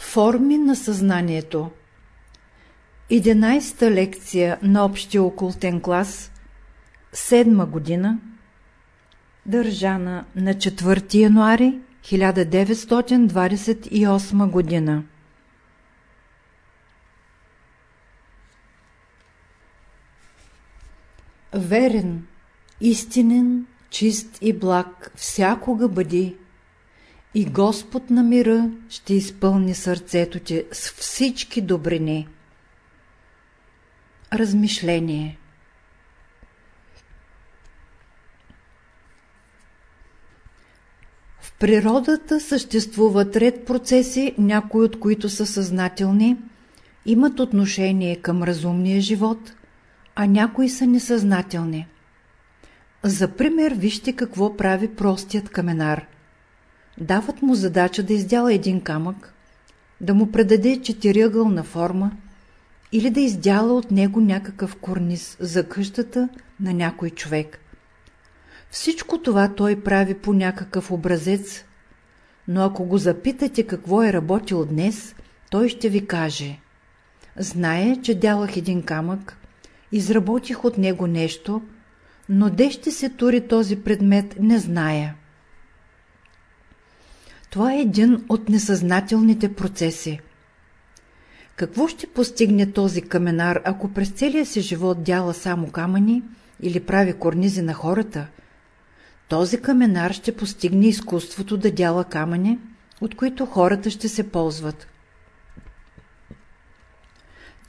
Форми на съзнанието 11-та лекция на общия окултен клас, седма година, държана на 4 януари 1928 година. Верен, истинен, чист и благ всякога бъди и Господ на мира ще изпълни сърцето ти с всички добрини. Размишление В природата съществуват ред процеси, някои от които са съзнателни, имат отношение към разумния живот, а някои са несъзнателни. За пример вижте какво прави простият каменар – дават му задача да издяла един камък, да му предаде четириъгълна форма или да издяла от него някакъв корниз за къщата на някой човек. Всичко това той прави по някакъв образец, но ако го запитате какво е работил днес, той ще ви каже Знае, че дялах един камък, изработих от него нещо, но де ще се тури този предмет, не зная. Това е един от несъзнателните процеси. Какво ще постигне този каменар, ако през целия си живот дяла само камъни или прави корнизи на хората? Този каменар ще постигне изкуството да дяла камъни, от които хората ще се ползват.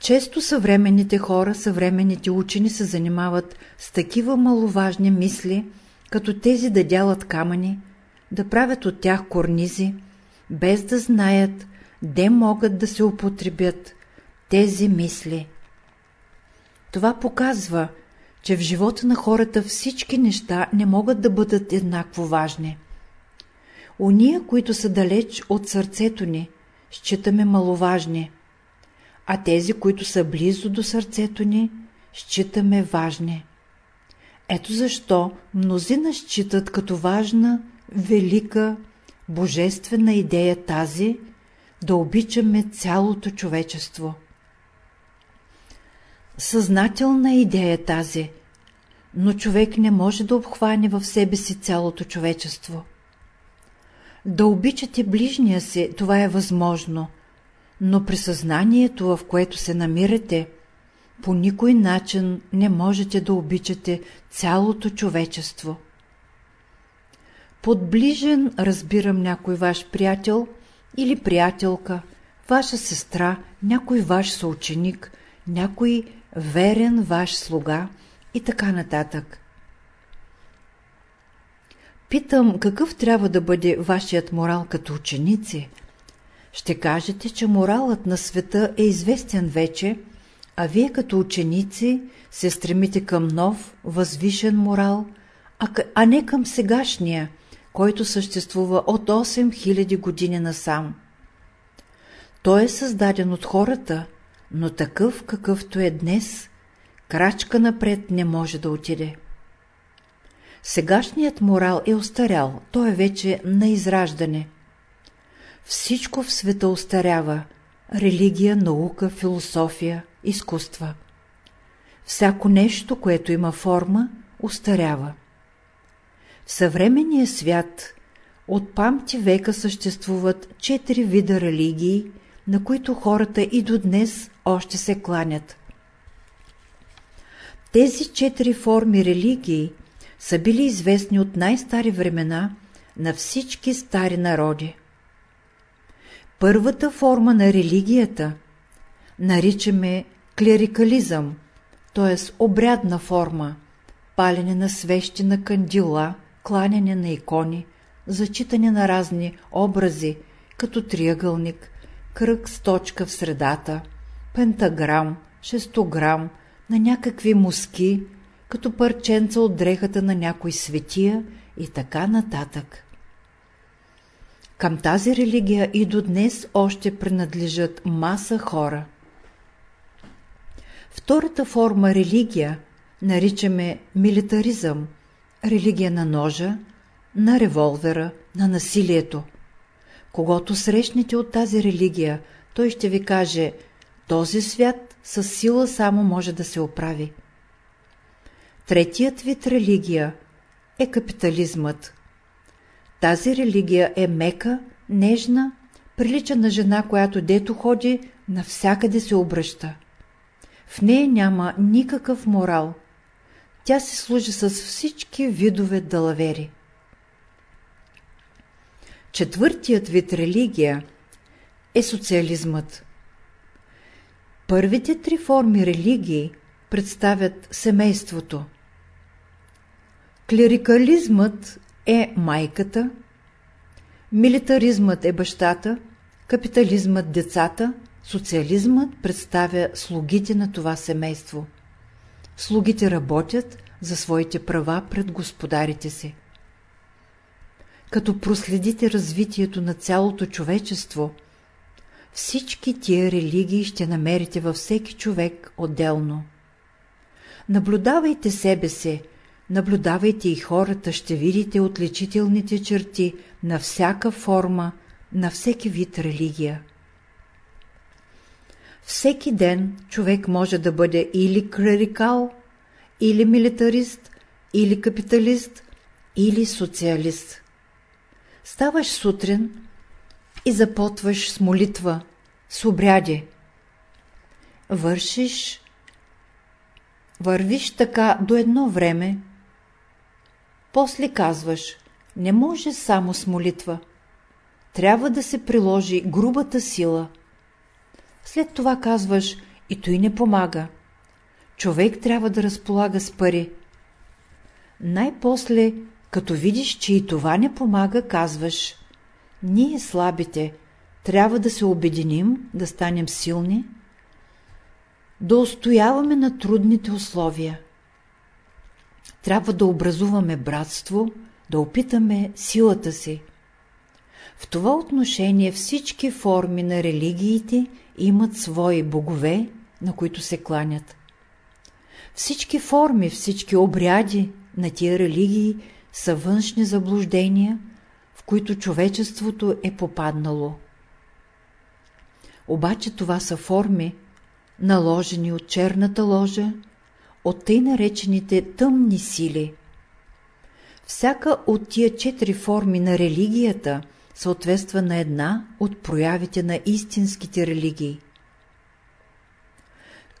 Често съвременните хора, съвременните учени се занимават с такива маловажни мисли, като тези да дялат камъни, да правят от тях корнизи, без да знаят, де могат да се употребят тези мисли. Това показва, че в живота на хората всички неща не могат да бъдат еднакво важни. Уния, които са далеч от сърцето ни, считаме маловажни, а тези, които са близо до сърцето ни, считаме важни. Ето защо мнозина считат като важна велика, божествена идея тази да обичаме цялото човечество. Съзнателна идея тази, но човек не може да обхване в себе си цялото човечество. Да обичате ближния си, това е възможно, но при съзнанието, в което се намирате, по никой начин не можете да обичате цялото човечество. Под ближен разбирам някой ваш приятел или приятелка, ваша сестра, някой ваш съученик, някой верен ваш слуга и така нататък. Питам, какъв трябва да бъде вашият морал като ученици? Ще кажете, че моралът на света е известен вече, а вие като ученици се стремите към нов, възвишен морал, а, не към сегашния, който съществува от 8000 години насам. Той е създаден от хората, но такъв какъвто е днес, крачка напред не може да отиде. Сегашният морал е остарял, той е вече на израждане. Всичко в света остарява – религия, наука, философия, изкуства. Всяко нещо, което има форма, остарява. Съвременния свят от памти века съществуват четири вида религии, на които хората и до днес още се кланят. Тези четири форми религии са били известни от най-стари времена на всички стари народи. Първата форма на религията наричаме клерикализъм, т.е. обрядна форма, палене на свещи на кандила – кланяне на икони, зачитане на разни образи, като триъгълник, кръг с точка в средата, пентаграм, шестограм, на някакви муски, като парченца от дрехата на някой светия и така нататък. Към тази религия и до днес още принадлежат маса хора. Втората форма религия наричаме милитаризъм, религия на ножа, на револвера, на насилието. Когато срещнете от тази религия, той ще ви каже, този свят с сила само може да се оправи. Третият вид религия е капитализмът. Тази религия е мека, нежна, прилича на жена, която дето ходи, навсякъде се обръща. В нея няма никакъв морал. Тя се служи с всички видове далавери. Четвъртият вид религия е социализмът. Първите три форми религии представят семейството. Клерикализмът е майката, милитаризмът е бащата, капитализмът децата, социализмът представя слугите на това семейство. Слугите работят за своите права пред господарите си. Като проследите развитието на цялото човечество, всички тия религии ще намерите във всеки човек отделно. Наблюдавайте себе си, наблюдавайте и хората, ще видите отличителните черти на всяка форма, на всеки вид религия. Всеки ден човек може да бъде или клерикал, или милитарист, или капиталист, или социалист. Ставаш сутрин и запотваш с молитва, с обряди. Вършиш, вървиш така до едно време, после казваш, не може само с молитва. Трябва да се приложи грубата сила. След това казваш, и той не помага. Човек трябва да разполага с пари. Най-после, като видиш, че и това не помага, казваш, ние слабите, трябва да се обединим, да станем силни, да устояваме на трудните условия. Трябва да образуваме братство, да опитаме силата си. В това отношение всички форми на религиите имат свои богове, на които се кланят. Всички форми, всички обряди на тия религии са външни заблуждения, в които човечеството е попаднало. Обаче това са форми, наложени от черната ложа, от тъй наречените тъмни сили. Всяка от тия четири форми на религията съответства на една от проявите на истинските религии.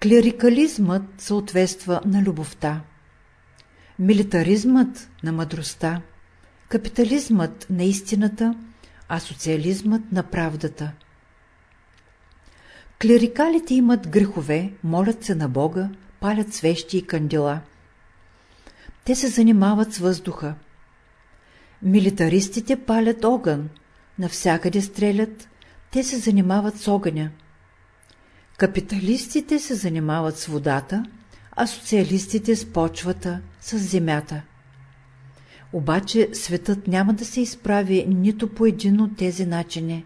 Клерикализмът съответства на любовта, милитаризмът на мъдростта, капитализмът на истината, а социализмът на правдата. Клерикалите имат грехове, молят се на Бога, палят свещи и кандила. Те се занимават с въздуха. Милитаристите палят огън, навсякъде стрелят, те се занимават с огъня. Капиталистите се занимават с водата, а социалистите с почвата, с земята. Обаче светът няма да се изправи нито по един от тези начини.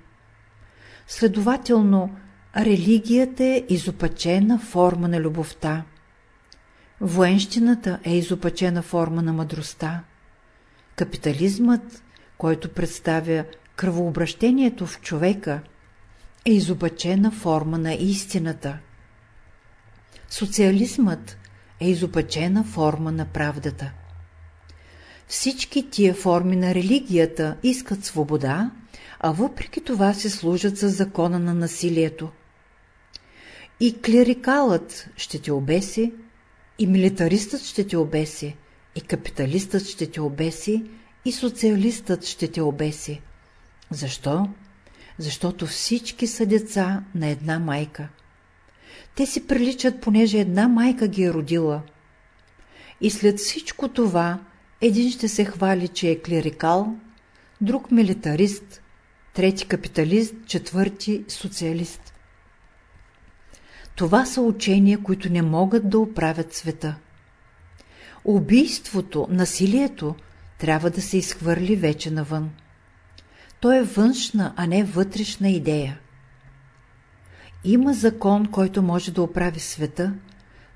Следователно, религията е изопачена форма на любовта. Военщината е изопачена форма на мъдростта. Капитализмът, който представя кръвообращението в човека, е изопачена форма на истината. Социализмът е изопачена форма на правдата. Всички тия форми на религията искат свобода, а въпреки това се служат с закона на насилието. И клерикалът ще те обеси, и милитаристът ще те обеси, и капиталистът ще те обеси, и социалистът ще те обеси. Защо? Защото всички са деца на една майка. Те си приличат, понеже една майка ги е родила. И след всичко това, един ще се хвали, че е клерикал, друг милитарист, трети капиталист, четвърти социалист. Това са учения, които не могат да оправят света. Убийството, насилието трябва да се изхвърли вече навън. То е външна, а не вътрешна идея. Има закон, който може да оправи света,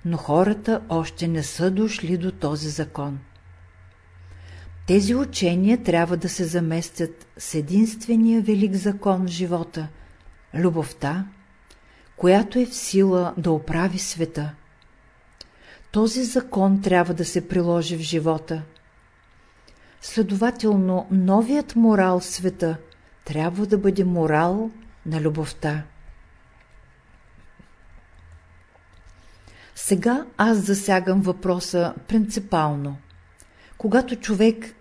но хората още не са дошли до този закон. Тези учения трябва да се заместят с единствения велик закон в живота – любовта, която е в сила да оправи света. Този закон трябва да се приложи в живота. Следователно, новият морал в света трябва да бъде морал на любовта. Сега аз засягам въпроса принципално. Когато човек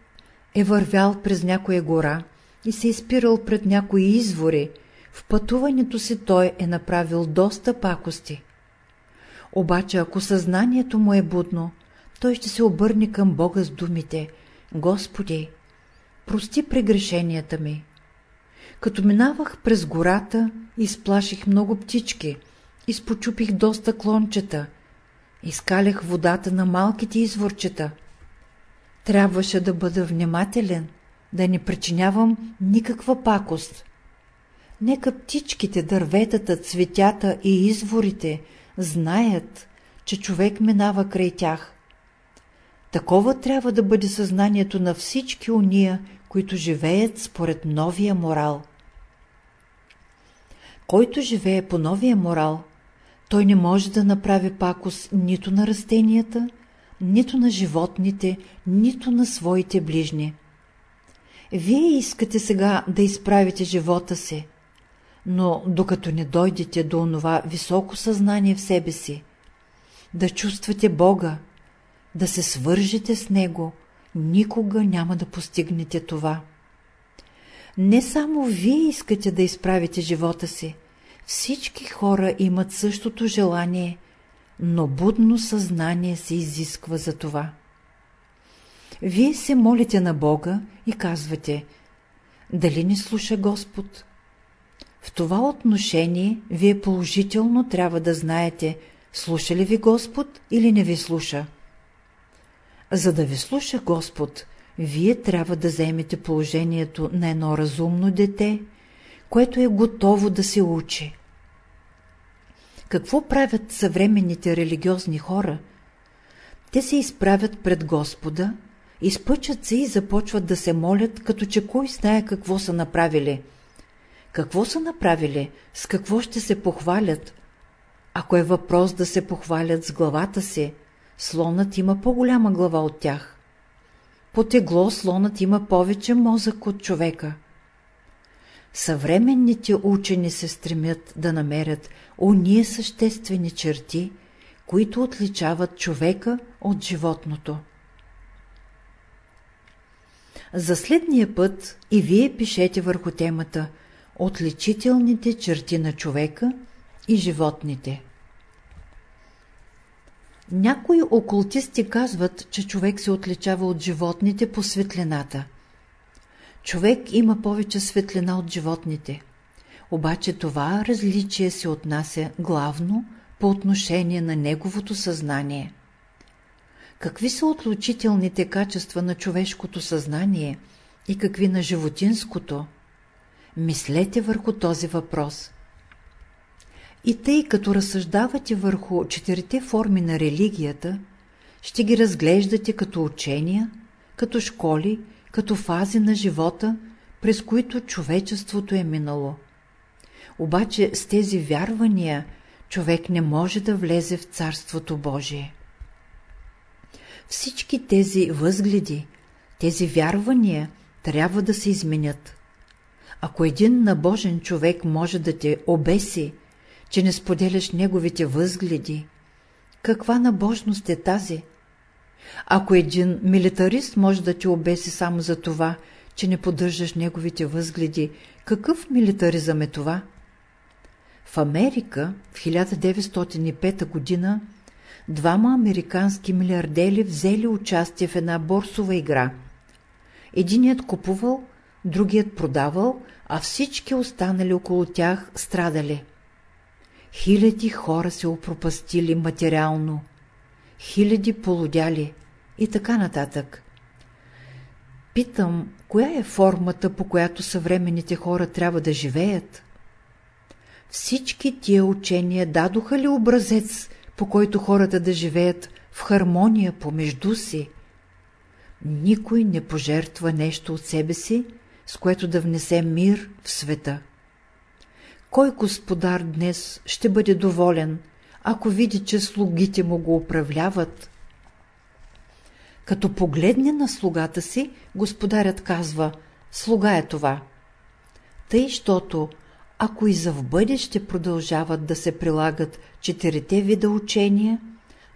е вървял през някоя гора и се е спирал пред някои извори, в пътуването си той е направил доста пакости. Обаче ако съзнанието му е будно, той ще се обърне към Бога с думите Господи, прости прегрешенията ми. Като минавах през гората, изплаших много птички, изпочупих доста клончета, изкалях водата на малките изворчета. Трябваше да бъда внимателен, да не причинявам никаква пакост. Нека птичките, дърветата, цветята и изворите знаят, че човек минава край тях. Такова трябва да бъде съзнанието на всички уния, които живеят според новия морал. Който живее по новия морал, той не може да направи пакост нито на растенията, нито на животните, нито на своите ближни. Вие искате сега да изправите живота си, но докато не дойдете до онова високо съзнание в себе си, да чувствате Бога, да се свържете с Него, никога няма да постигнете това. Не само вие искате да изправите живота си, всички хора имат същото желание, но будно съзнание се изисква за това. Вие се молите на Бога и казвате, дали не слуша Господ? В това отношение вие положително трябва да знаете, слуша ли ви Господ или не ви слуша. За да ви слуша Господ, вие трябва да вземете положението на едно разумно дете, което е готово да се учи. Какво правят съвременните религиозни хора? Те се изправят пред Господа, изпъчат се и започват да се молят, като че кой знае какво са направили. Какво са направили, с какво ще се похвалят? Ако е въпрос да се похвалят с главата си, слонът има по-голяма глава от тях. По тегло слонът има повече мозък от човека. Съвременните учени се стремят да намерят ония съществени черти, които отличават човека от животното. За следния път и вие пишете върху темата Отличителните черти на човека и животните. Някои окултисти казват, че човек се отличава от животните по светлината. Човек има повече светлина от животните. Обаче това различие се отнася главно по отношение на неговото съзнание. Какви са отлучителните качества на човешкото съзнание и какви на животинското? Мислете върху този въпрос. И тъй като разсъждавате върху четирите форми на религията, ще ги разглеждате като учения, като школи, като фази на живота, през които човечеството е минало. Обаче с тези вярвания човек не може да влезе в Царството Божие. Всички тези възгледи, тези вярвания трябва да се изменят. Ако един набожен човек може да те обеси, че не споделяш неговите възгледи, каква набожност е тази? Ако един милитарист може да те обеси само за това, че не поддържаш неговите възгледи, какъв милитаризъм е това? В Америка в 1905 година двама американски милиардели взели участие в една борсова игра. Единият купувал, другият продавал, а всички останали около тях страдали. Хиляди хора се опропастили материално, хиляди полудяли и така нататък. Питам, коя е формата, по която съвременните хора трябва да живеят? Всички тия учения дадоха ли образец, по който хората да живеят в хармония помежду си? никой не пожертва нещо от себе си, с което да внесе мир в света. Кой господар днес ще бъде доволен, ако види, че слугите му го управляват? Като погледне на слугата си, господарят казва, слуга е това. Тъй, щото, ако и за в бъдеще продължават да се прилагат четирите вида учения,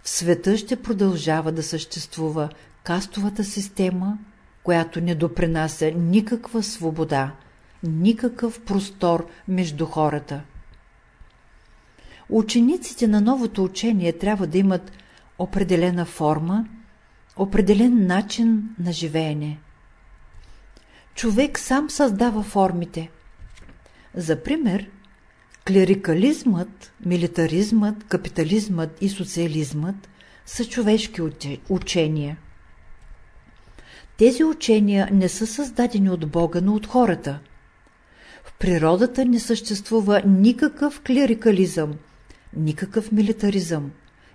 в света ще продължава да съществува кастовата система, която не допринася никаква свобода, никакъв простор между хората. Учениците на новото учение трябва да имат определена форма, определен начин на живеене. Човек сам създава формите. За пример, клерикализмът, милитаризмът, капитализмът и социализмът са човешки учения. Тези учения не са създадени от Бога, но от хората. Природата не съществува никакъв клерикализъм, никакъв милитаризъм,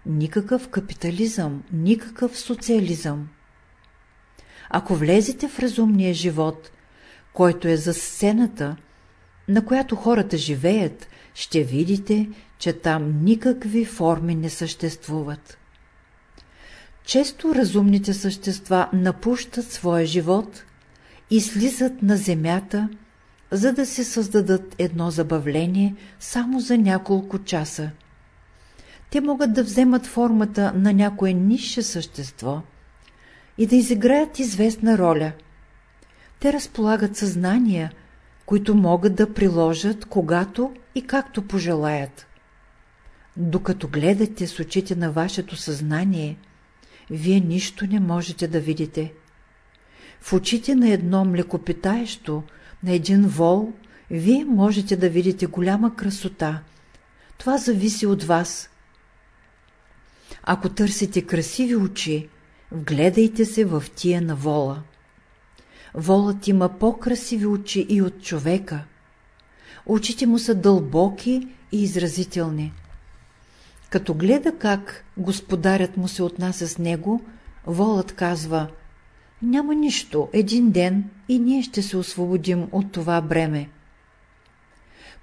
никакъв капитализъм, никакъв социализъм. Ако влезете в разумния живот, който е за сцената, на която хората живеят, ще видите, че там никакви форми не съществуват. Често разумните същества напущат своя живот и слизат на земята, за да се създадат едно забавление само за няколко часа. Те могат да вземат формата на някое нише същество и да изиграят известна роля. Те разполагат съзнания, които могат да приложат когато и както пожелаят. Докато гледате с очите на вашето съзнание – вие нищо не можете да видите. В очите на едно млекопитаещо, на един вол, вие можете да видите голяма красота. Това зависи от вас. Ако търсите красиви очи, вгледайте се в тия на вола. Волът има по-красиви очи и от човека. Очите му са дълбоки и изразителни. Като гледа как господарят му се отнася с него, волът казва «Няма нищо, един ден и ние ще се освободим от това бреме».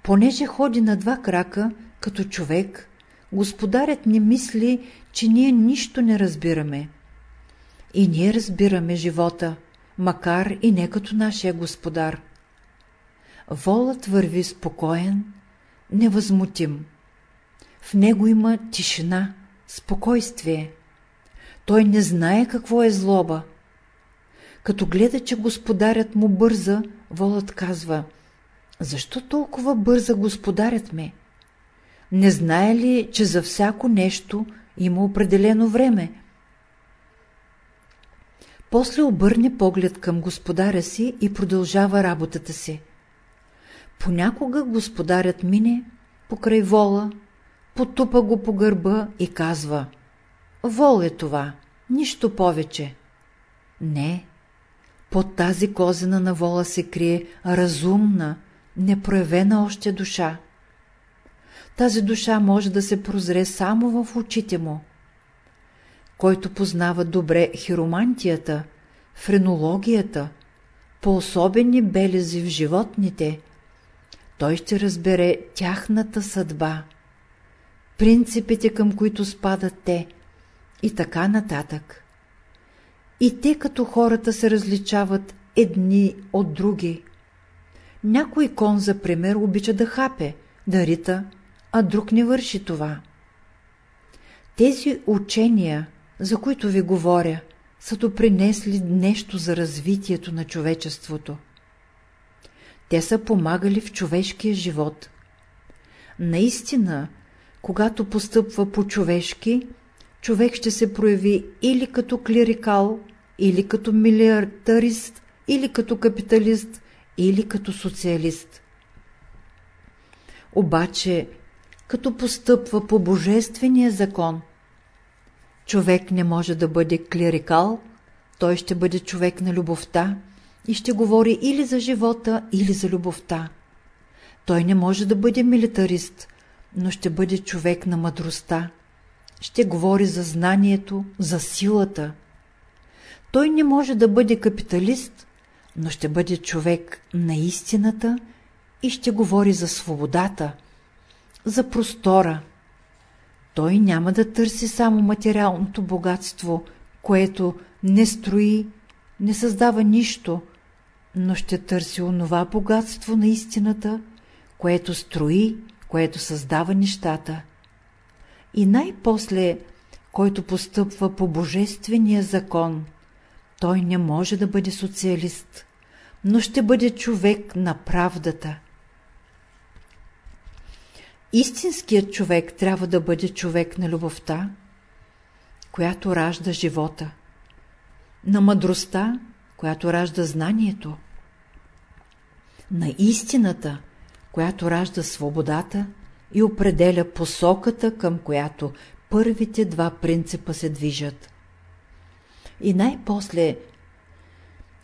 Понеже ходи на два крака, като човек, господарят не мисли, че ние нищо не разбираме. И ние разбираме живота, макар и не като нашия господар. Волът върви спокоен, невъзмутим. В него има тишина, спокойствие. Той не знае какво е злоба. Като гледа, че господарят му бърза, волът казва «Защо толкова бърза господарят ме? Не знае ли, че за всяко нещо има определено време?» После обърне поглед към господаря си и продължава работата си. Понякога господарят мине покрай вола потупа го по гърба и казва «Вол е това, нищо повече». Не, под тази козина на вола се крие разумна, непроявена още душа. Тази душа може да се прозре само в очите му. Който познава добре хиромантията, френологията, по особени белези в животните, той ще разбере тяхната съдба принципите, към които спадат те и така нататък. И те като хората се различават едни от други. Някой кон, за пример, обича да хапе, да рита, а друг не върши това. Тези учения, за които ви говоря, са допринесли нещо за развитието на човечеството. Те са помагали в човешкия живот. Наистина, когато постъпва по-човешки, човек ще се прояви или като клирикал, или като милиартарист, или като капиталист, или като социалист. Обаче, като постъпва по божествения закон, човек не може да бъде клирикал, той ще бъде човек на любовта и ще говори или за живота, или за любовта. Той не може да бъде милитарист, но ще бъде човек на мъдростта. Ще говори за знанието, за силата. Той не може да бъде капиталист, но ще бъде човек на истината и ще говори за свободата, за простора. Той няма да търси само материалното богатство, което не строи, не създава нищо, но ще търси онова богатство на истината, което строи, което създава нещата. И най-после, който постъпва по божествения закон, той не може да бъде социалист, но ще бъде човек на правдата. Истинският човек трябва да бъде човек на любовта, която ражда живота, на мъдростта, която ражда знанието, на истината, която ражда свободата и определя посоката, към която първите два принципа се движат. И най-после,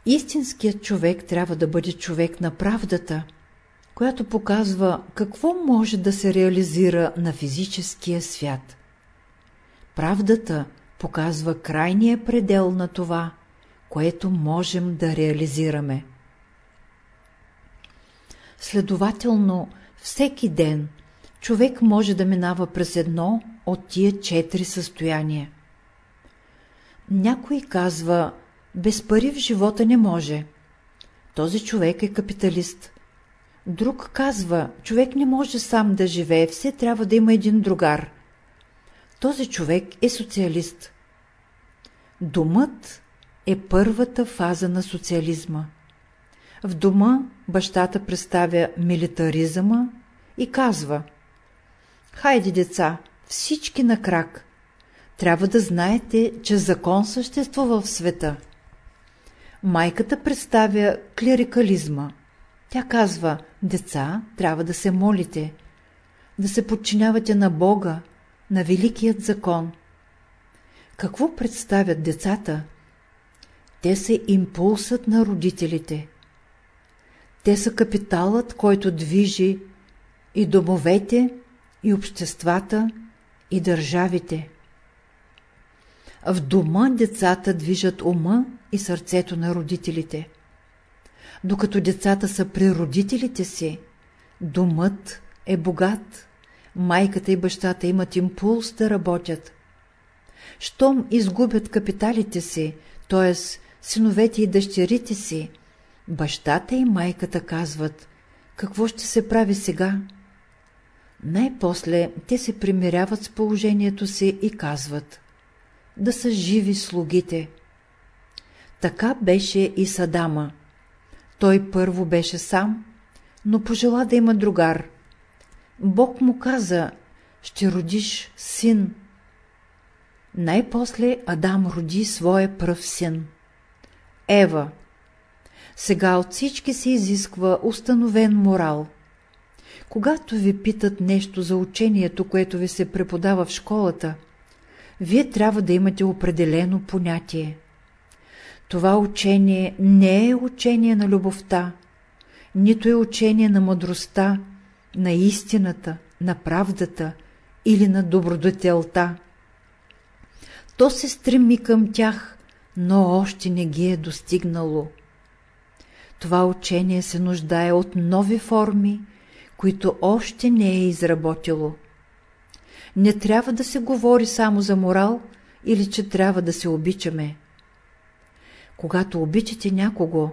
истинският човек трябва да бъде човек на правдата, която показва какво може да се реализира на физическия свят. Правдата показва крайния предел на това, което можем да реализираме. Следователно, всеки ден човек може да минава през едно от тия четири състояния. Някой казва, без пари в живота не може. Този човек е капиталист. Друг казва, човек не може сам да живее, все трябва да има един другар. Този човек е социалист. Думът е първата фаза на социализма. В дома бащата представя милитаризъма и казва Хайде, деца, всички на крак. Трябва да знаете, че закон съществува в света. Майката представя клерикализма. Тя казва, деца, трябва да се молите, да се подчинявате на Бога, на Великият закон. Какво представят децата? Те са импулсът на родителите. Те са капиталът, който движи и домовете, и обществата, и държавите. В дома децата движат ума и сърцето на родителите. Докато децата са при родителите си, домът е богат, майката и бащата имат импулс да работят. Щом изгубят капиталите си, т.е. синовете и дъщерите си, бащата и майката казват, какво ще се прави сега? Най-после те се примиряват с положението си и казват, да са живи слугите. Така беше и Садама. Той първо беше сам, но пожела да има другар. Бог му каза, ще родиш син. Най-после Адам роди своя пръв син. Ева. Сега от всички се изисква установен морал. Когато ви питат нещо за учението, което ви се преподава в школата, вие трябва да имате определено понятие. Това учение не е учение на любовта, нито е учение на мъдростта, на истината, на правдата или на добродетелта. То се стреми към тях, но още не ги е достигнало. Това учение се нуждае от нови форми, които още не е изработило. Не трябва да се говори само за морал или че трябва да се обичаме. Когато обичате някого,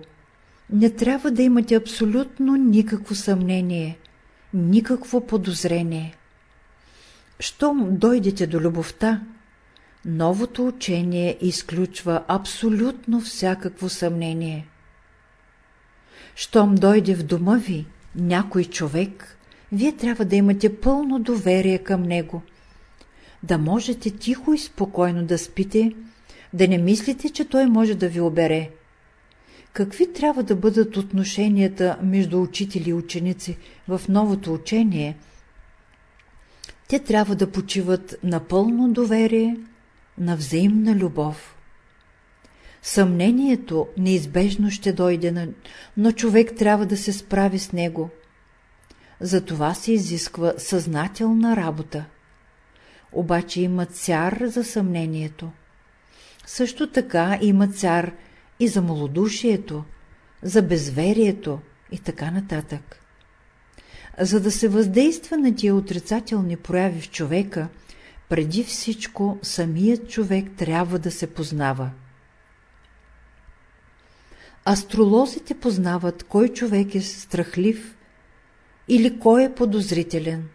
не трябва да имате абсолютно никакво съмнение, никакво подозрение. Щом дойдете до любовта, новото учение изключва абсолютно всякакво съмнение. Щом дойде в дома ви някой човек, вие трябва да имате пълно доверие към него, да можете тихо и спокойно да спите, да не мислите, че той може да ви обере. Какви трябва да бъдат отношенията между учители и ученици в новото учение? Те трябва да почиват на пълно доверие, на взаимна любов. Съмнението неизбежно ще дойде, но човек трябва да се справи с него. За това се изисква съзнателна работа. Обаче има цяр за съмнението. Също така има цар и за малодушието, за безверието и така нататък. За да се въздейства на тия отрицателни прояви в човека, преди всичко самият човек трябва да се познава. Астролозите познават кой човек е страхлив или кой е подозрителен.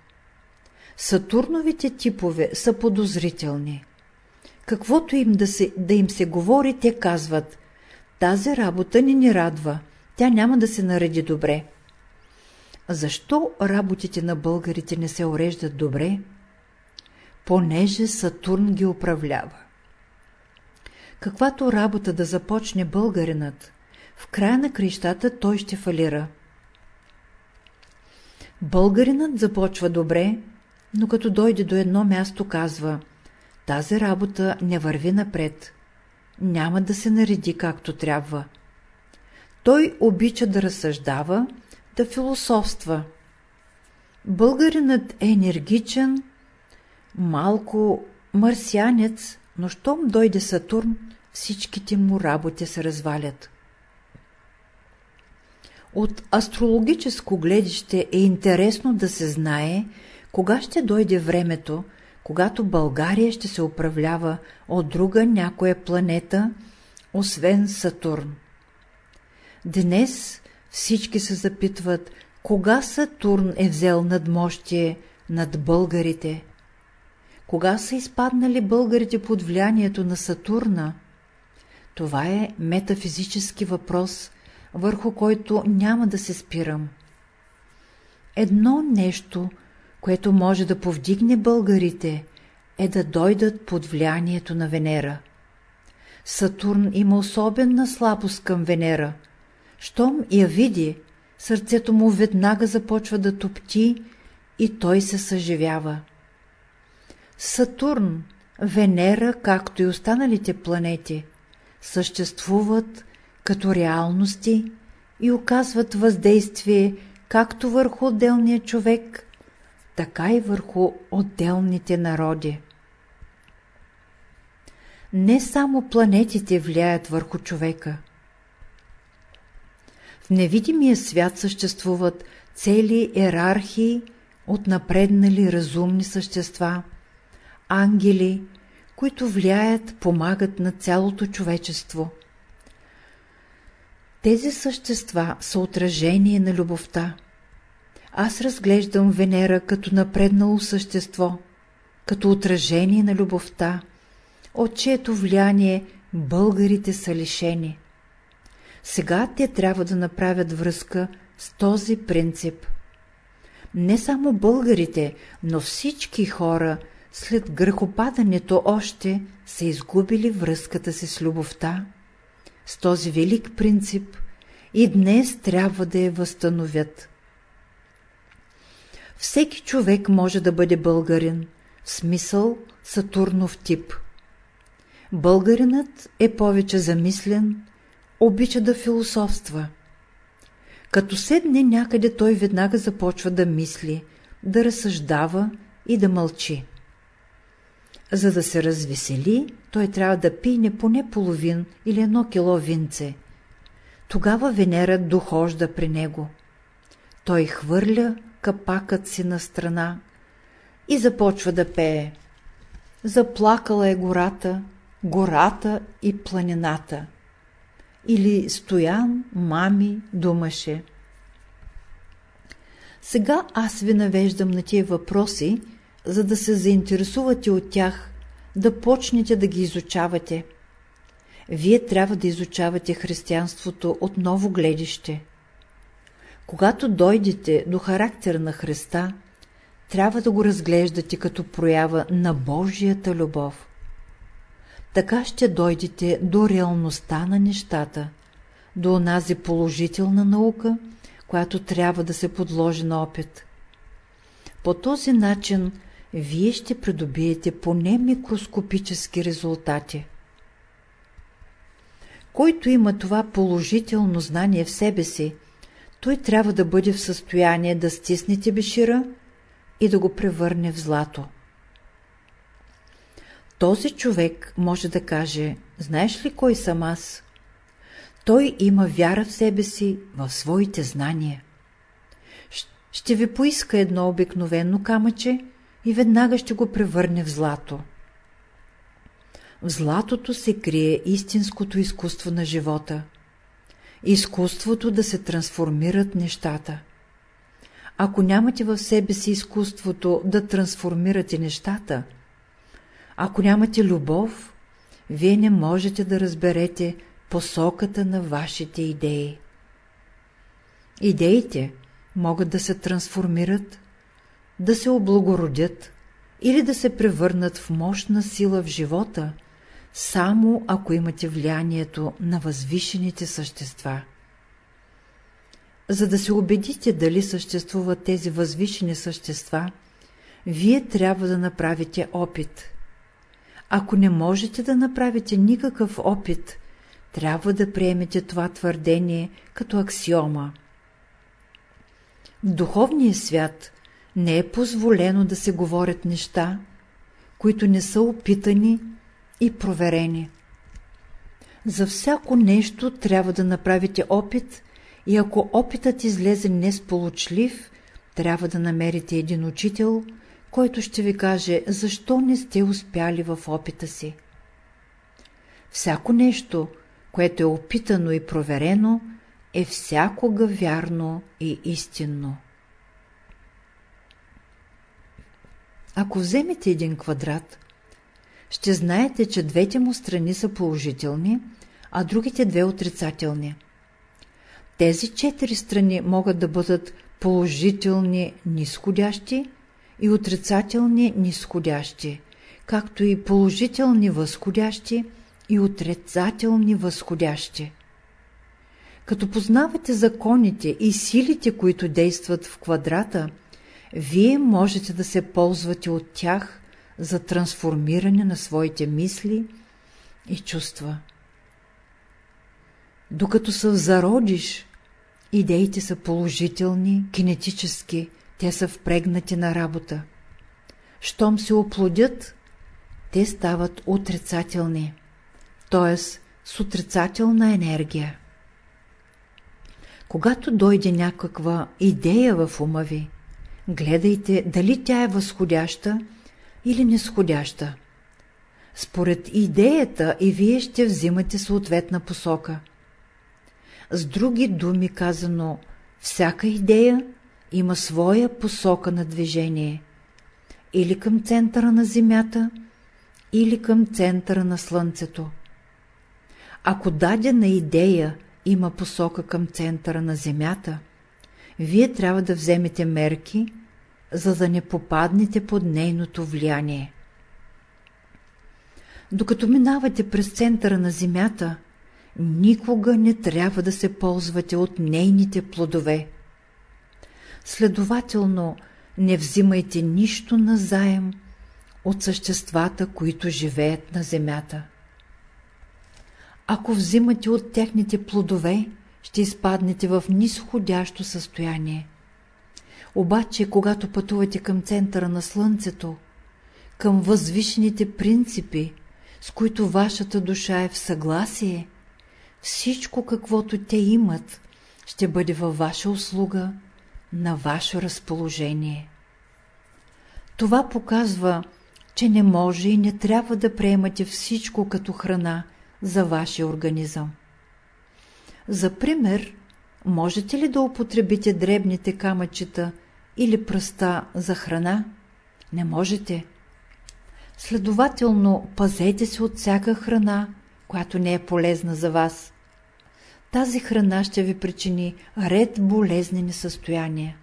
Сатурновите типове са подозрителни. Каквото им да, се, да им се говори, те казват тази работа ни ни радва, тя няма да се нареди добре. Защо работите на българите не се уреждат добре? Понеже Сатурн ги управлява. Каквато работа да започне българинът, в края на крещата той ще фалира. Българинът започва добре, но като дойде до едно място казва тази работа не върви напред, няма да се нареди както трябва. Той обича да разсъждава, да философства. Българинът е енергичен, малко марсианец, но щом дойде Сатурн, всичките му работи се развалят. От астрологическо гледище е интересно да се знае, кога ще дойде времето, когато България ще се управлява от друга някоя планета, освен Сатурн. Днес всички се запитват, кога Сатурн е взел надмощие над българите. Кога са изпаднали българите под влиянието на Сатурна? Това е метафизически въпрос, върху който няма да се спирам. Едно нещо, което може да повдигне българите, е да дойдат под влиянието на Венера. Сатурн има особена слабост към Венера. Щом я види, сърцето му веднага започва да топти и той се съживява. Сатурн, Венера, както и останалите планети, съществуват като реалности и оказват въздействие както върху отделния човек, така и върху отделните народи. Не само планетите влияят върху човека. В невидимия свят съществуват цели ерархии от напреднали разумни същества, ангели, които влияят, помагат на цялото човечество. Тези същества са отражение на любовта. Аз разглеждам Венера като напреднало същество, като отражение на любовта, от чието влияние българите са лишени. Сега те трябва да направят връзка с този принцип. Не само българите, но всички хора след грехопадането още са изгубили връзката си с любовта. С този велик принцип и днес трябва да я възстановят. Всеки човек може да бъде българин, в смисъл Сатурнов тип. Българинът е повече замислен, обича да философства. Като седне някъде, той веднага започва да мисли, да разсъждава и да мълчи. За да се развесели, той трябва да пине поне половин или едно кило винце. Тогава Венера дохожда при него. Той хвърля капакът си на страна и започва да пее. Заплакала е гората, гората и планината. Или Стоян, мами, думаше. Сега аз ви навеждам на тия въпроси, за да се заинтересувате от тях, да почнете да ги изучавате. Вие трябва да изучавате християнството от ново гледище. Когато дойдете до характера на Христа, трябва да го разглеждате като проява на Божията любов. Така ще дойдете до реалността на нещата, до онази положителна наука, която трябва да се подложи на опит. По този начин вие ще придобиете поне микроскопически резултати. Който има това положително знание в себе си, той трябва да бъде в състояние да стисне тебешира и да го превърне в злато. Този човек може да каже, знаеш ли кой съм аз? Той има вяра в себе си, в своите знания. Ще ви поиска едно обикновено камъче и веднага ще го превърне в злато. В златото се крие истинското изкуство на живота. Изкуството да се трансформират нещата. Ако нямате в себе си изкуството да трансформирате нещата, ако нямате любов, вие не можете да разберете посоката на вашите идеи. Идеите могат да се трансформират, да се облагородят или да се превърнат в мощна сила в живота, само ако имате влиянието на възвишените същества. За да се убедите дали съществуват тези възвишени същества, вие трябва да направите опит. Ако не можете да направите никакъв опит, трябва да приемете това твърдение като аксиома. В духовния свят не е позволено да се говорят неща, които не са опитани и проверени. За всяко нещо трябва да направите опит и ако опитът излезе несполучлив, трябва да намерите един учител, който ще ви каже, защо не сте успяли в опита си. Всяко нещо, което е опитано и проверено, е всякога вярно и истинно. Ако вземете един квадрат, ще знаете, че двете му страни са положителни, а другите две отрицателни. Тези четири страни могат да бъдат положителни нисходящи и отрицателни нисходящи, както и положителни възходящи и отрицателни възходящи. Като познавате законите и силите, които действат в квадрата, вие можете да се ползвате от тях за трансформиране на своите мисли и чувства. Докато в зародиш, идеите са положителни, кинетически, те са впрегнати на работа. Щом се оплодят, те стават отрицателни, т.е. с отрицателна енергия. Когато дойде някаква идея в ума ви, гледайте дали тя е възходяща или нисходяща. Според идеята и вие ще взимате съответна посока. С други думи казано, всяка идея има своя посока на движение. Или към центъра на Земята, или към центъра на Слънцето. Ако дадена идея има посока към центъра на Земята, вие трябва да вземете мерки, за да не попаднете под нейното влияние. Докато минавате през центъра на Земята, никога не трябва да се ползвате от нейните плодове. Следователно, не взимайте нищо на заем от съществата, които живеят на земята. Ако взимате от техните плодове, ще изпаднете в нисходящо състояние. Обаче, когато пътувате към центъра на Слънцето, към възвишените принципи, с които вашата душа е в съгласие, всичко каквото те имат, ще бъде във ваша услуга, на ваше разположение. Това показва, че не може и не трябва да приемате всичко като храна за вашия организъм. За пример, можете ли да употребите дребните камъчета или пръста за храна? Не можете. Следователно, пазете се от всяка храна, която не е полезна за вас. Тази храна ще ви причини ред болезнени състояния.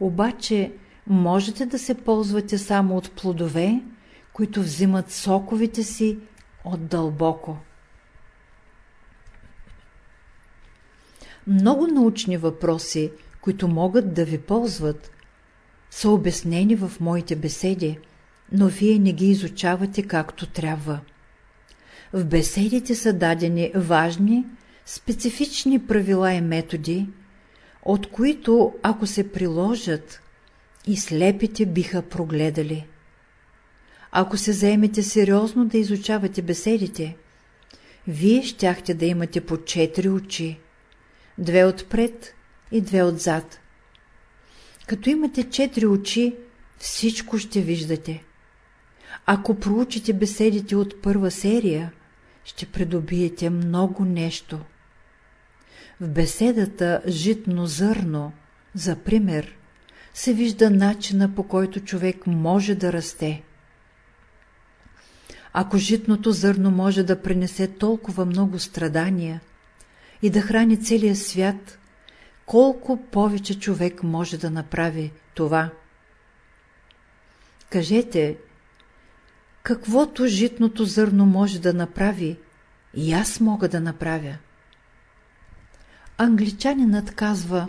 Обаче, можете да се ползвате само от плодове, които взимат соковите си от дълбоко. Много научни въпроси, които могат да ви ползват, са обяснени в моите беседи, но вие не ги изучавате както трябва. В беседите са дадени важни, специфични правила и методи, от които, ако се приложат, и слепите биха прогледали. ако се заемете сериозно да изучавате беседите, вие щяхте да имате по четири очи, две отпред и две отзад. Като имате четири очи, всичко ще виждате. Ако проучите беседите от първа серия, ще придобиете много нещо. В беседата «Житно зърно», за пример, се вижда начина по който човек може да расте. Ако житното зърно може да принесе толкова много страдания и да храни целия свят, колко повече човек може да направи това? Кажете, каквото житното зърно може да направи, и аз мога да направя. Англичанинът казва,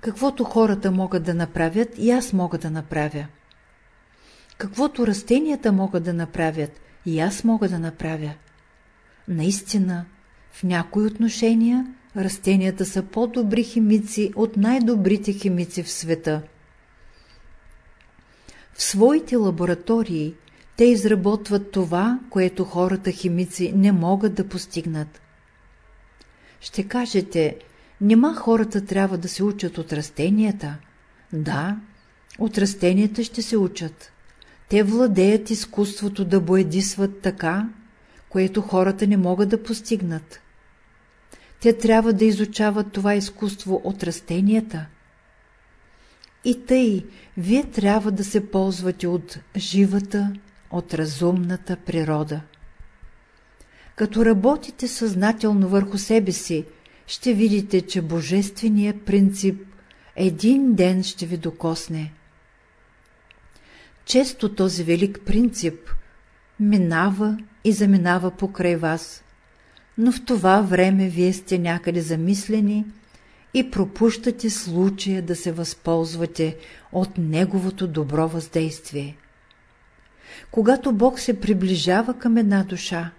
каквото хората могат да направят, и аз мога да направя. Каквото растенията могат да направят, и аз мога да направя. Наистина, в някои отношения растенията са по-добри химици от най-добрите химици в света. В своите лаборатории те изработват това, което хората химици не могат да постигнат. Ще кажете, нема хората трябва да се учат от растенията. Да, от растенията ще се учат. Те владеят изкуството да боядисват така, което хората не могат да постигнат. Те трябва да изучават това изкуство от растенията. И тъй, вие трябва да се ползвате от живата, от разумната природа. Като работите съзнателно върху себе си, ще видите, че божественият принцип един ден ще ви докосне. Често този велик принцип минава и заминава покрай вас, но в това време вие сте някъде замислени и пропущате случая да се възползвате от неговото добро въздействие. Когато Бог се приближава към една душа,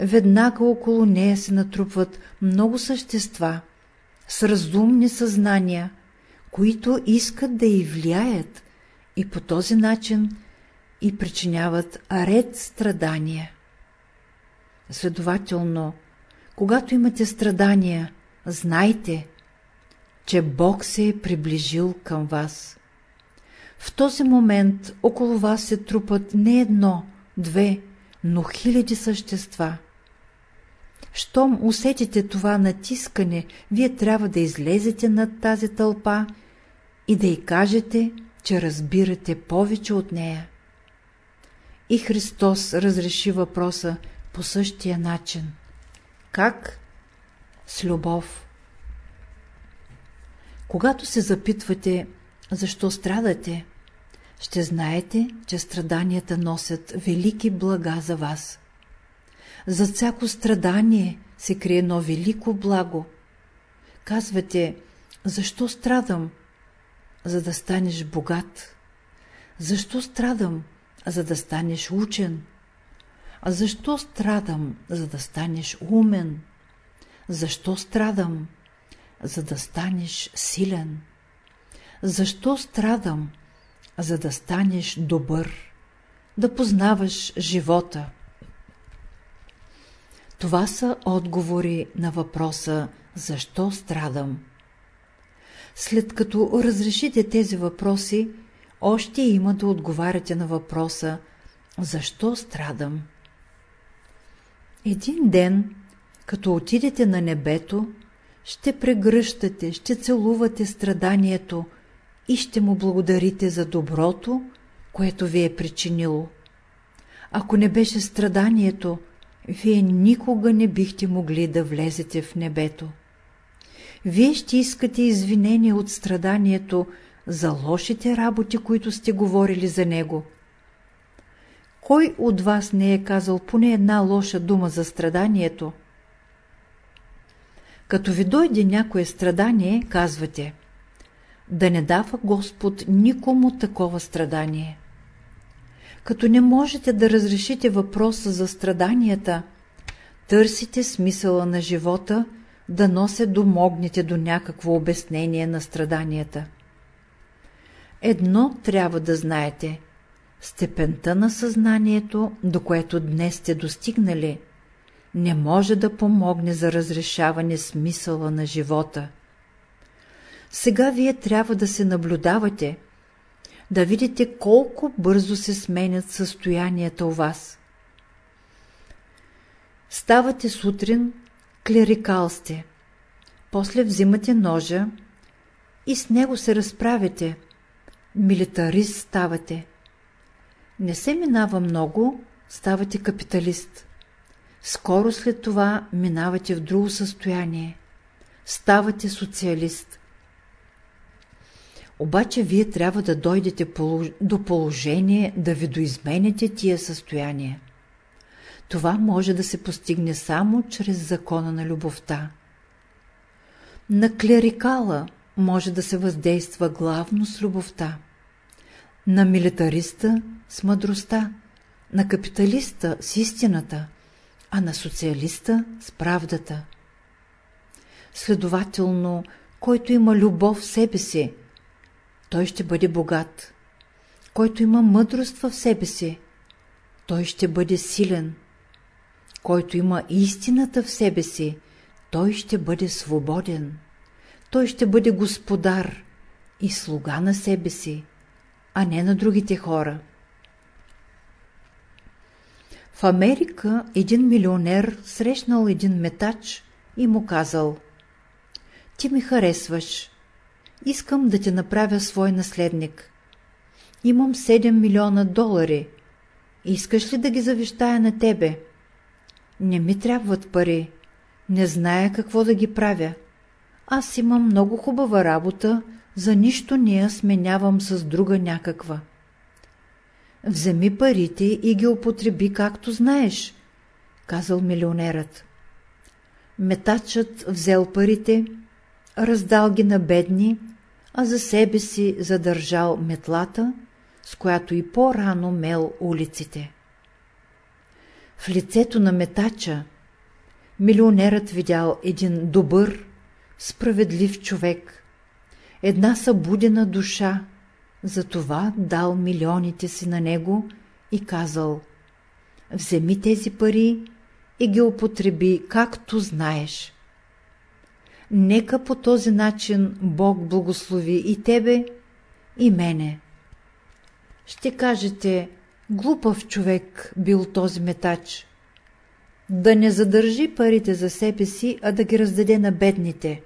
веднага около нея се натрупват много същества с разумни съзнания, които искат да й влияят и по този начин и причиняват ред страдания. Следователно, когато имате страдания, знайте, че Бог се е приближил към вас. В този момент около вас се трупат не едно, две, но хиляди същества. Щом усетите това натискане, вие трябва да излезете над тази тълпа и да й кажете, че разбирате повече от нея. И Христос разреши въпроса по същия начин. Как? С любов. Когато се запитвате, защо страдате, ще знаете, че страданията носят велики блага за вас. За всяко страдание се крие едно велико благо. Казвате, защо страдам? За да станеш богат. Защо страдам? За да станеш учен. А защо страдам? За да станеш умен. Защо страдам? За да станеш силен. Защо страдам? За да станеш добър, да познаваш живота. Това са отговори на въпроса «Защо страдам?». След като разрешите тези въпроси, още има да отговаряте на въпроса «Защо страдам?». Един ден, като отидете на небето, ще прегръщате, ще целувате страданието и ще му благодарите за доброто, което ви е причинило. Ако не беше страданието, вие никога не бихте могли да влезете в небето. Вие ще искате извинение от страданието за лошите работи, които сте говорили за него. Кой от вас не е казал поне една лоша дума за страданието? Като ви дойде някое страдание, казвате да не дава Господ никому такова страдание. Като не можете да разрешите въпроса за страданията, търсите смисъла на живота да носе домогнете до някакво обяснение на страданията. Едно трябва да знаете. Степента на съзнанието, до което днес сте достигнали, не може да помогне за разрешаване смисъла на живота. Сега вие трябва да се наблюдавате, да видите колко бързо се сменят състоянията у вас. Ставате сутрин, клерикал сте, после взимате ножа и с него се разправяте, милитарист ставате. Не се минава много, ставате капиталист. Скоро след това минавате в друго състояние. Ставате социалист. Обаче вие трябва да дойдете до положение да ви доизменете тия състояния. Това може да се постигне само чрез закона на любовта. На клерикала може да се въздейства главно с любовта, на милитариста с мъдростта, на капиталиста с истината, а на социалиста с правдата. Следователно, който има любов в себе си, той ще бъде богат. Който има мъдрост в себе си, той ще бъде силен. Който има истината в себе си, той ще бъде свободен. Той ще бъде господар и слуга на себе си, а не на другите хора. В Америка един милионер срещнал един метач и му казал Ти ми харесваш. Искам да те направя свой наследник. Имам 7 милиона долари. Искаш ли да ги завещая на тебе? Не ми трябват пари. Не зная какво да ги правя. Аз имам много хубава работа, за нищо не я сменявам с друга някаква. Вземи парите и ги употреби както знаеш, казал милионерът. Метачът взел парите, раздал ги на бедни, а за себе си задържал метлата, с която и по-рано мел улиците. В лицето на метача милионерът видял един добър, справедлив човек, една събудена душа, затова дал милионите си на него и казал Вземи тези пари и ги употреби както знаеш. Нека по този начин Бог благослови и тебе, и мене. Ще кажете, глупав човек бил този метач. Да не задържи парите за себе си, а да ги раздаде на бедните.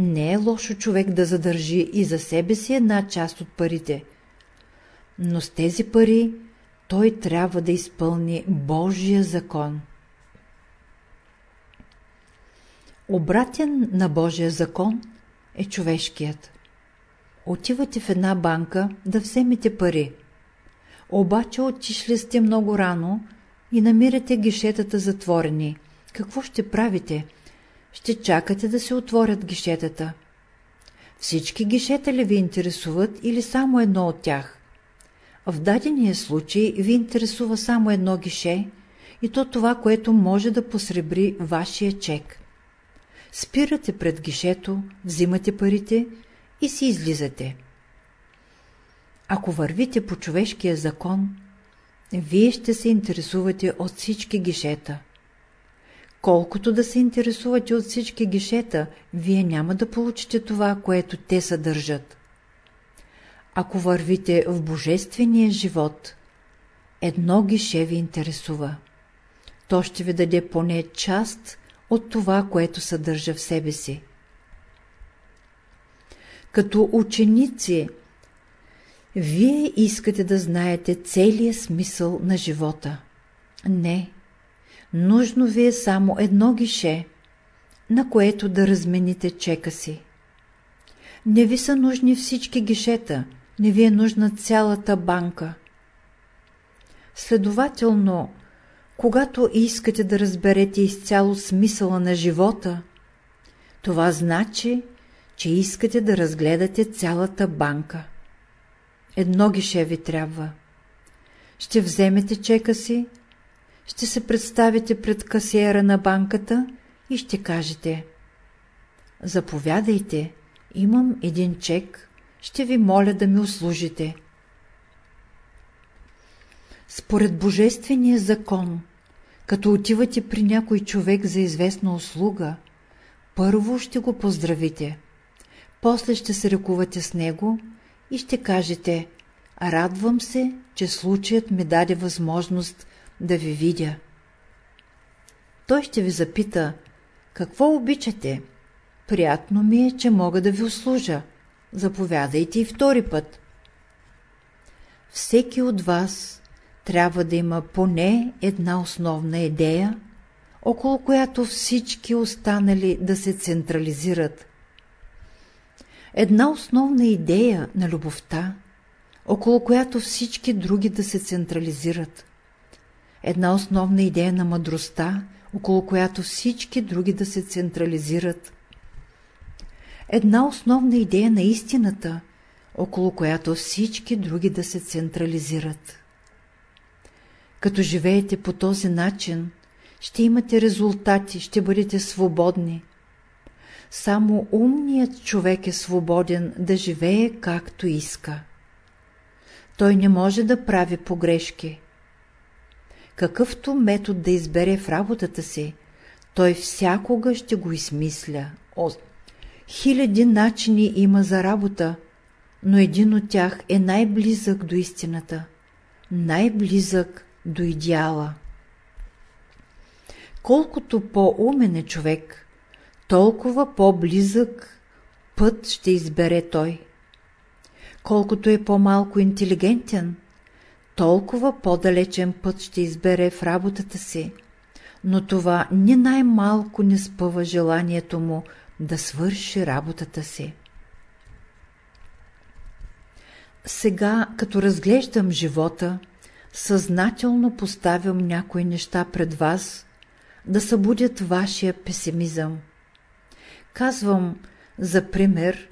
Не е лошо човек да задържи и за себе си една част от парите, но с тези пари той трябва да изпълни Божия закон. Обратен на Божия закон е човешкият. Отивате в една банка да вземете пари. Обаче отишли сте много рано и намирате гишетата затворени. Какво ще правите? Ще чакате да се отворят гишетата. Всички гишета ли ви интересуват или само едно от тях? В дадения случай ви интересува само едно гише и то това, което може да посребри вашия чек. Спирате пред гишето, взимате парите и си излизате. Ако вървите по човешкия закон, вие ще се интересувате от всички гишета – Колкото да се интересувате от всички гишета, вие няма да получите това, което те съдържат. Ако вървите в божествения живот, едно гише ви интересува. То ще ви даде поне част от това, което съдържа в себе си. Като ученици, вие искате да знаете целият смисъл на живота. Не, Нужно ви е само едно гише, на което да размените чека си. Не ви са нужни всички гишета, не ви е нужна цялата банка. Следователно, когато искате да разберете изцяло смисъла на живота, това значи, че искате да разгледате цялата банка. Едно гише ви трябва. Ще вземете чека си, ще се представите пред касиера на банката и ще кажете Заповядайте, имам един чек, ще ви моля да ми услужите. Според Божествения закон, като отивате при някой човек за известна услуга, първо ще го поздравите, после ще се ръкувате с него и ще кажете «Радвам се, че случаят ми даде възможност да ви видя». Той ще ви запита «Какво обичате?» Приятно ми е, че мога да ви услужа. Заповядайте и втори път. Всеки от вас трябва да има поне една основна идея, около която всички останали да се централизират. Една основна идея на любовта, около която всички други да се централизират. Една основна идея на мъдростта, около която всички други да се централизират. Една основна идея на истината, около която всички други да се централизират. Като живеете по този начин, ще имате резултати, ще бъдете свободни. Само умният човек е свободен да живее както иска. Той не може да прави погрешки. Какъвто метод да избере в работата си, той всякога ще го измисля. Хиляди начини има за работа, но един от тях е най-близък до истината, най-близък до идеала. Колкото по-умен е човек, толкова по-близък път ще избере той. Колкото е по-малко интелигентен, толкова по-далечен път ще избере в работата си, но това ни най-малко не спъва желанието му да свърши работата си. Сега, като разглеждам живота, съзнателно поставям някои неща пред вас, да събудят вашия песимизъм. Казвам, за пример,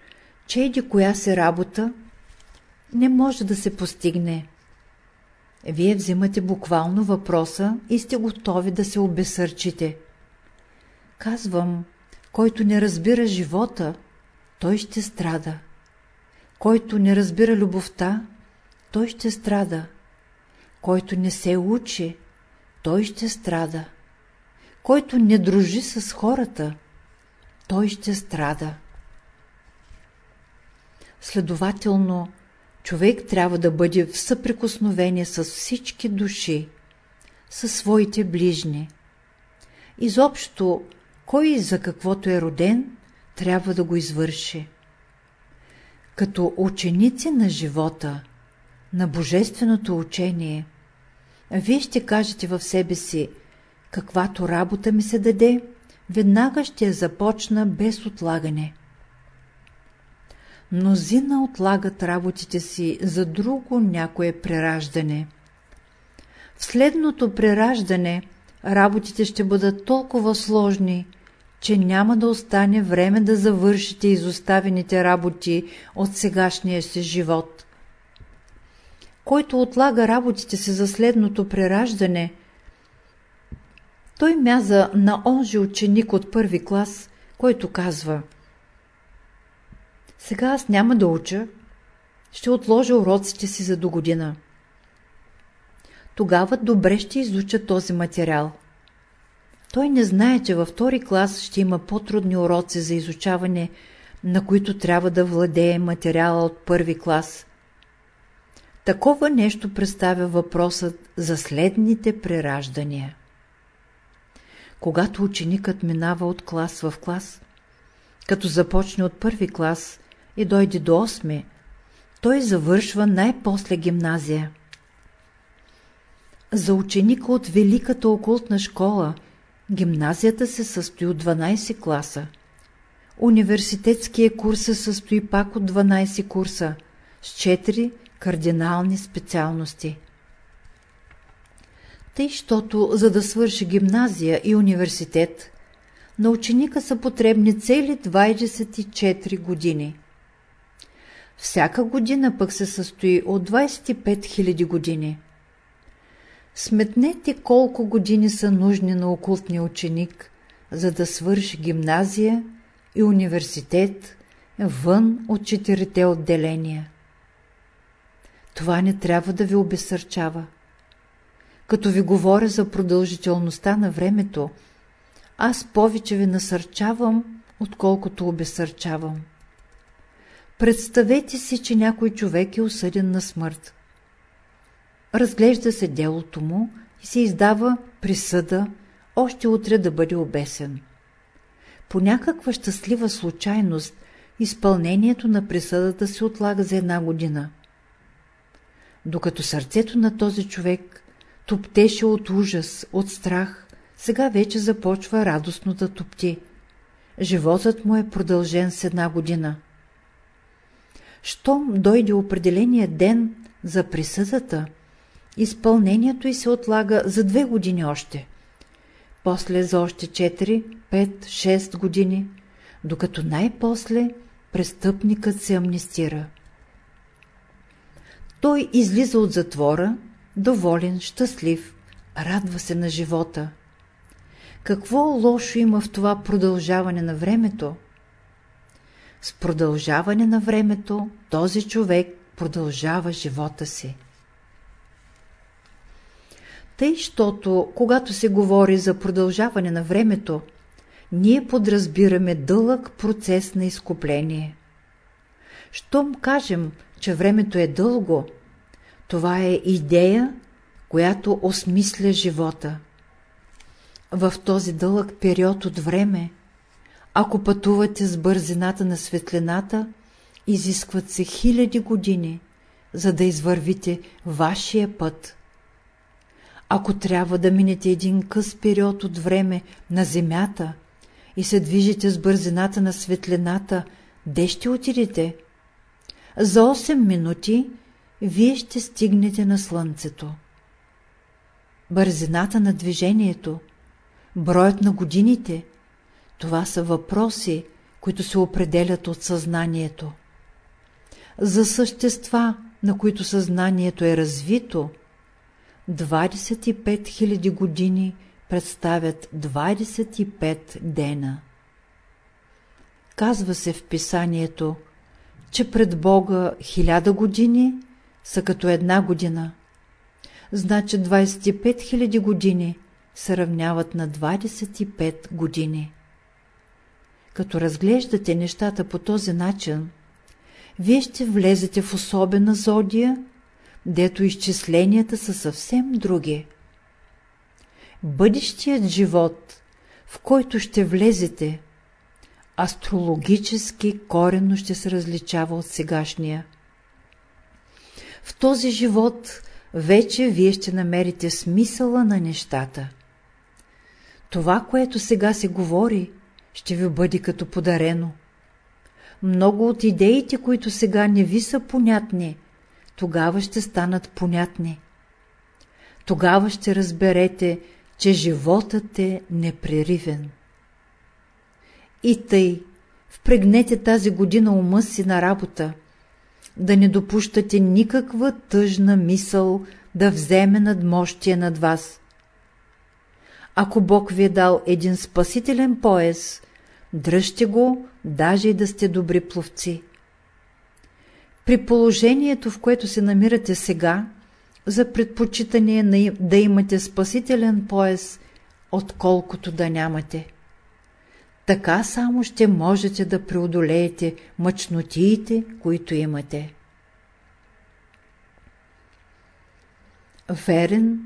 че еди коя се работа не може да се постигне. Вие взимате буквално въпроса и сте готови да се обесърчите. Казвам, който не разбира живота, той ще страда. Който не разбира любовта, той ще страда. Който не се учи, той ще страда. Който не дружи с хората, той ще страда. Следователно, човек трябва да бъде в съприкосновение с всички души, със своите ближни. Изобщо, кой за каквото е роден, трябва да го извърши. Като ученици на живота, на божественото учение, вие ще кажете в себе си, каквато работа ми се даде, веднага ще я започна без отлагане. Мнозина отлагат работите си за друго някое прераждане. В следното прераждане работите ще бъдат толкова сложни, че няма да остане време да завършите изоставените работи от сегашния си живот. Който отлага работите си за следното прераждане, той мяза на онжи ученик от първи клас, който казва Сега аз няма да уча, ще отложа уроците си за до година. Тогава добре ще изуча този материал. Той не знае, че във втори клас ще има по-трудни уроци за изучаване, на които трябва да владее материала от първи клас. Такова нещо представя въпросът за следните прераждания. Когато ученикът минава от клас в клас, като започне от първи клас и дойде до 8, той завършва най-после гимназия. За ученика от Великата окултна школа – Гимназията се състои от 12 класа. Университетския курс се състои пак от 12 курса с 4 кардинални специалности. Тъй, щото за да свърши гимназия и университет, на ученика са потребни цели 24 години. Всяка година пък се състои от 25 000 години. Сметнете колко години са нужни на окултния ученик, за да свърши гимназия и университет вън от четирите отделения. Това не трябва да ви обесърчава. Като ви говоря за продължителността на времето, аз повече ви насърчавам, отколкото обесърчавам. Представете си, че някой човек е осъден на смърт. Разглежда се делото му и се издава присъда още утре да бъде обесен. По някаква щастлива случайност изпълнението на присъдата се отлага за една година. Докато сърцето на този човек топтеше от ужас, от страх, сега вече започва радостно да топти. Животът му е продължен с една година. Щом дойде определения ден за присъдата, изпълнението й се отлага за две години още. После за още 4, 5, 6 години, докато най-после престъпникът се амнистира. Той излиза от затвора, доволен, щастлив, радва се на живота. Какво лошо има в това продължаване на времето? С продължаване на времето този човек продължава живота си. Тъй, щото, когато се говори за продължаване на времето, ние подразбираме дълъг процес на изкупление. Щом кажем, че времето е дълго, това е идея, която осмисля живота. В този дълъг период от време, ако пътувате с бързината на светлината, изискват се хиляди години, за да извървите вашия път. Ако трябва да минете един къс период от време на Земята и се движите с бързината на светлината, де ще отидете? За 8 минути вие ще стигнете на Слънцето. Бързината на движението, броят на годините, това са въпроси, които се определят от съзнанието. За същества, на които съзнанието е развито, 25 000 години представят 25 дена. Казва се в писанието, че пред Бога хиляда години са като една година. Значи 25 000 години се равняват на 25 години. Като разглеждате нещата по този начин, вие ще влезете в особена зодия, дето изчисленията са съвсем други. Бъдещият живот, в който ще влезете, астрологически коренно ще се различава от сегашния. В този живот вече вие ще намерите смисъла на нещата. Това, което сега се говори, ще ви бъде като подарено. Много от идеите, които сега не ви са понятни, тогава ще станат понятни. Тогава ще разберете, че животът е непреривен. И тъй, впрегнете тази година ума си на работа, да не допущате никаква тъжна мисъл да вземе надмощие над вас. Ако Бог ви е дал един спасителен пояс, дръжте го, даже и да сте добри пловци. При положението, в което се намирате сега, за предпочитане да имате спасителен пояс, отколкото да нямате. Така само ще можете да преодолеете мъчнотиите, които имате. Верен,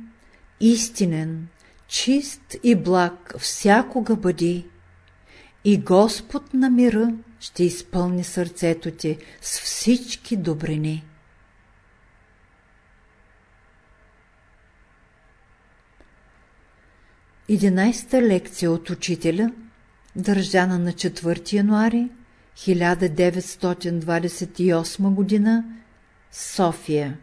истинен, чист и благ всякога бъди, и Господ на мира ще изпълни сърцето ти с всички добрини. Единайста лекция от учителя, държана на 4 януари 1928 г. София